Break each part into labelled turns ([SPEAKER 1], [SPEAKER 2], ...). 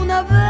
[SPEAKER 1] una vez.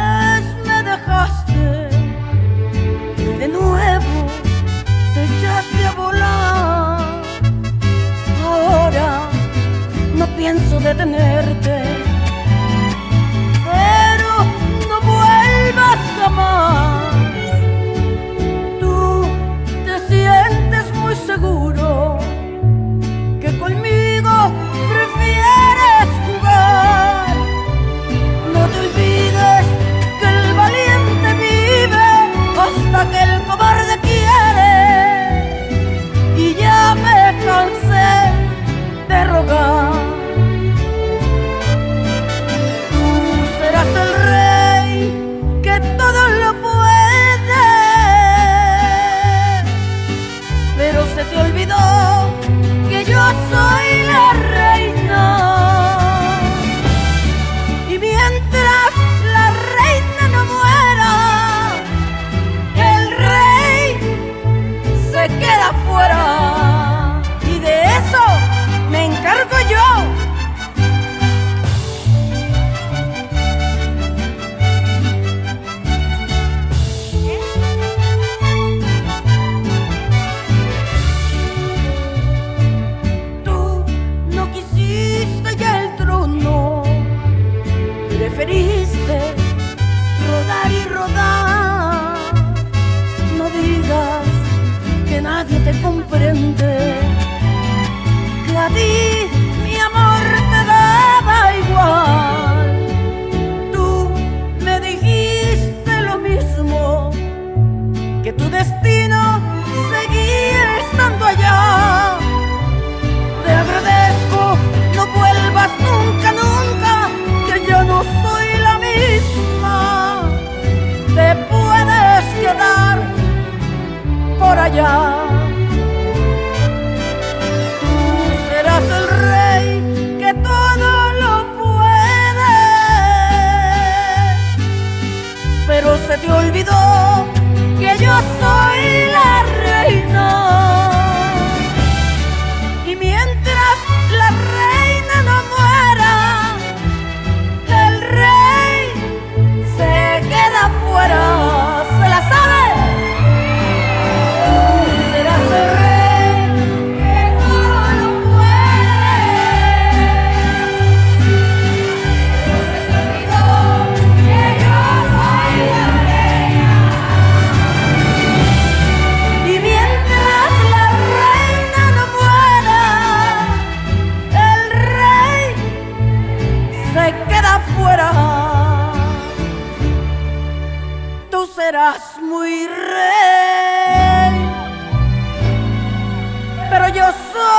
[SPEAKER 1] No digas que nadie te comprende. Que a ti playa serás muy rey, pero yo soy.